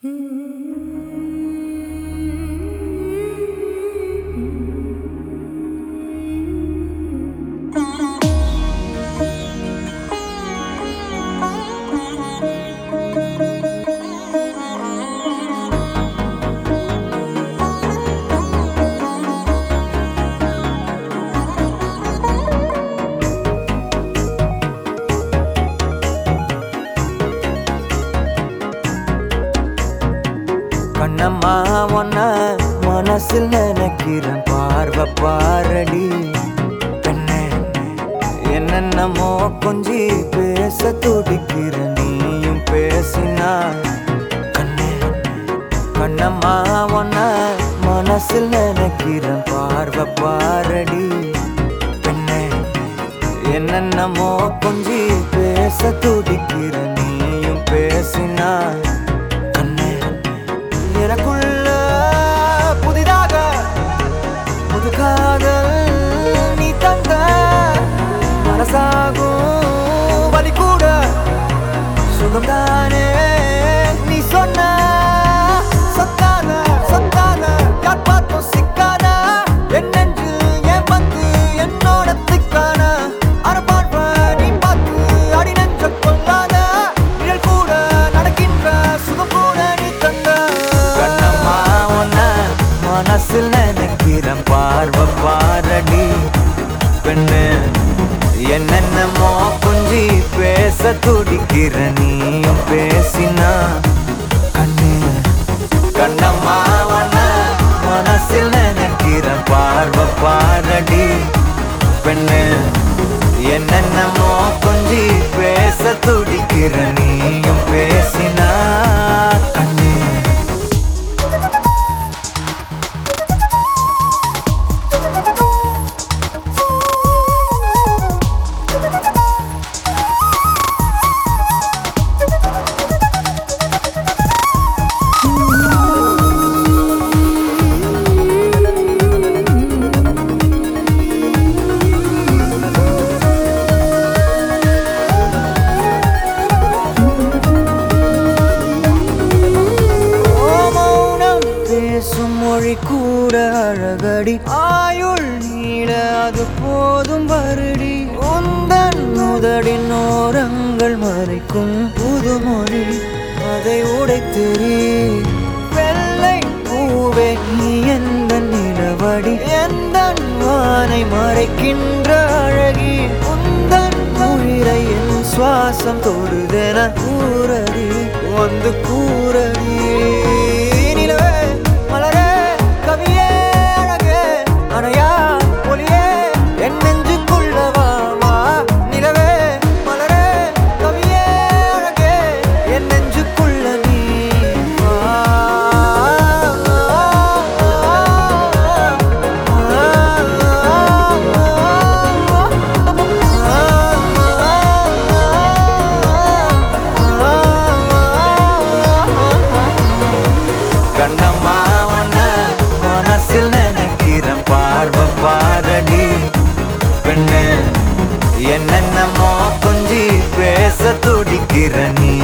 うん。கண்ணம்மா ஒன்ன மனசில் நினைக்கிறேன். பார்வை பாரடி. பெண்ணே என்னென்னமோ கொஞ்சி பேச துடிக்கிற நீயும் பேசினா கண்ணே கண்ணம்மா ஒன்ன மனசில் நினைக்கிறேன். பார்வை பாரடி. பெண்ணே என்னென்னமோ கொஞ்சி பேச துடிக்கிற நீயும் பேசினா எனக்குள்ள புதிதாக புது காதல் நீ தந்த மனசாகும் வலி கூட சுகம்தானே? பார்வை பாரடி பெண்ணு என்னென்னமோ கொஞ்சி பேச துடிக்கிற நீ பேசினா. கண்ணு கண்ணம்மாவன மனசில் நினைக்கிற பார்வை பாரடி. பெண்ணு என்னென்னமோ கொஞ்சி பேச துடிக்கிற மொழி கூட அழகடி. ஆயுள் நீள அது போதும் வருடி. உந்தன் முதடின் ஓரங்கள் மறைக்கும் புது மொழி அதை உடைத்தெறி வெள்ளை பூவே நீ எந்த நிலவடி. எந்த வானை மறைக்கின்ற அழகி. உந்தன் உயிரை என் சுவாசம் தொடுதென கூறடி. வந்து கூறடி. என்னென்னமோ கொஞ்சி பேச துடிக்கிற நீ.